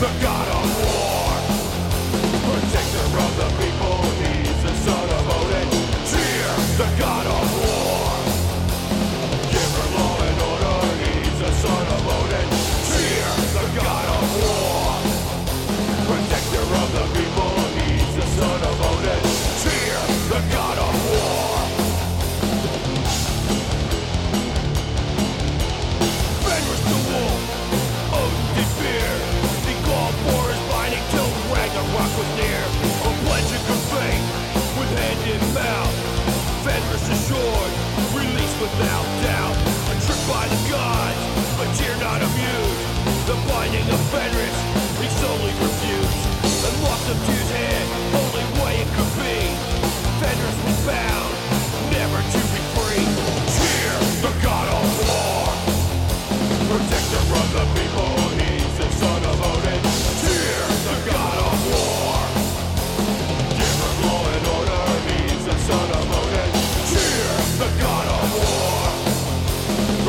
the God. in mouth. Fed assured, released without doubt. A trick by the gods, but you're not amused.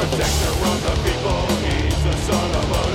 protector of the people. He's the son of a